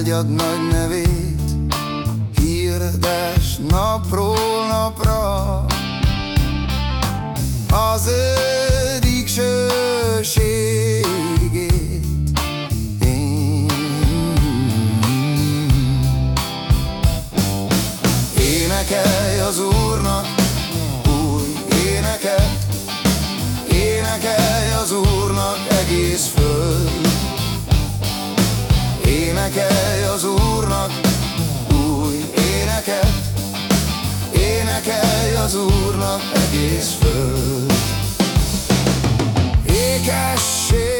Áldjad nagy nevét, hirdes napról napra az ő dicsőségét. Én énekelj az Úrnak új éneket, énekelj az Úrnak egész föld. Énekelj éneket Énekelj az Úrnak egész föld. Ékesség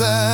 altijd.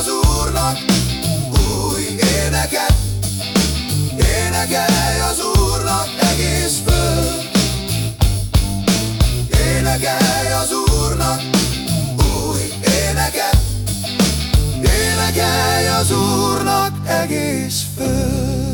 Szegelj az Úrnak egész föld.